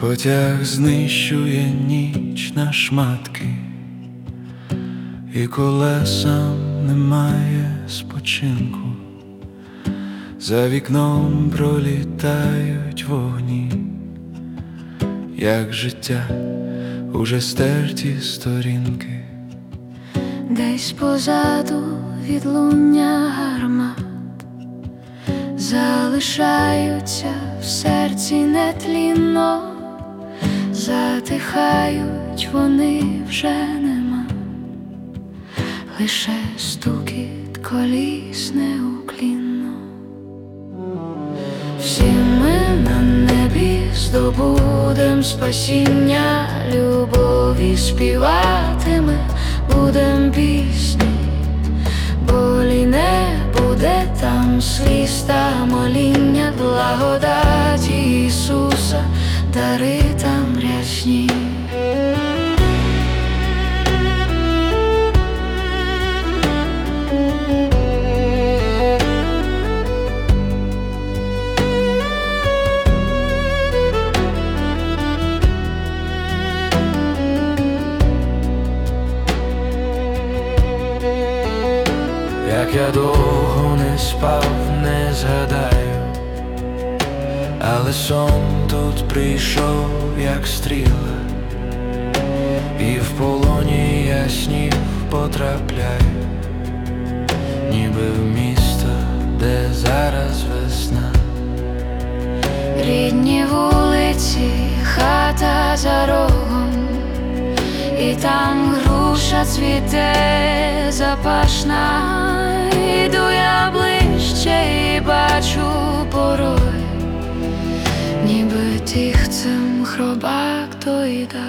Потяг знищує ніч на шматки, і колесам немає спочинку, за вікном пролітають вогні, як життя уже стерті сторінки. Десь позаду відлуння гармат. Залишаються в серці нетлінно, затихають вони вже нема, лише стукіт коліс неуклінно. Всі ми на небі здобудем спасіння, любові співатиме, будем пісні, болі не буде там сліз моління, благодаті Ісуса, дари там рясні. Як я довго не спав, не згадаю, але сон тут прийшов, як стріла, і в полоні я снів потрапляю, ніби в місто, де зараз весна. Рідні вулиці, хата за рогом, і там груша цвіте запашна, іду я ближче і бачу порой, ніби тихцем хробак доїда.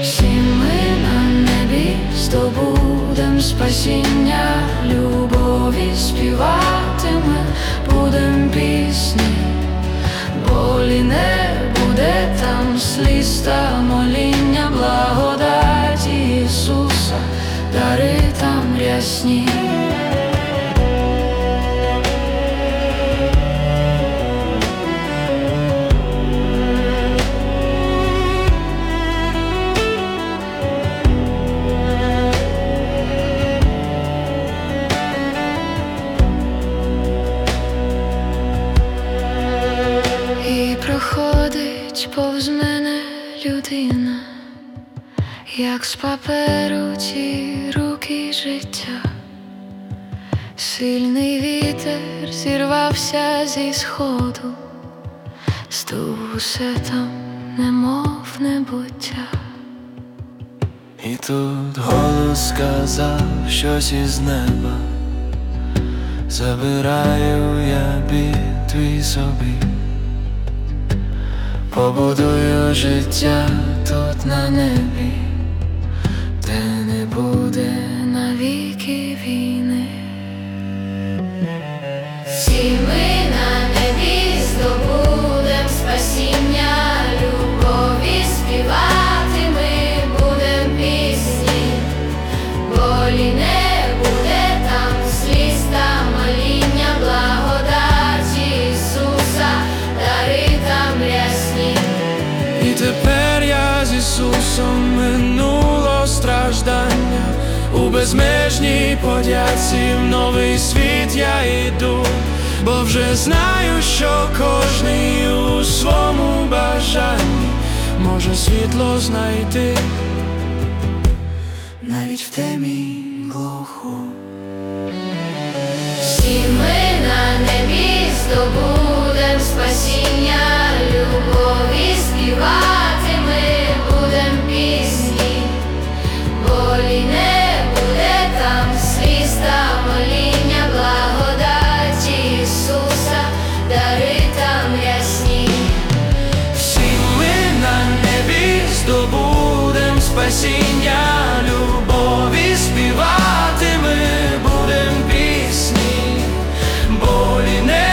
Всі ми на небі здобудем спасіння, любові співатиме, будем пісні, болі не буде там сліз та моління, благодаті Ісуса, дари там рясні. Проходить повз мене людина, як з паперу ті руки життя, сильний вітер зірвався зі сходу, здув усе там, немов небуття. І тут голос сказав щось із неба, забираю я бід твій собі, побудую життя тут на небі, де не буде навіки війни. Всі страждання, у безмежній подяці в новий світ я йду, бо вже знаю, що кожний у своєму бажанні може світло знайти навіть в темі глуху. здобудем спасіння любові співати ми будем пісні, болі не.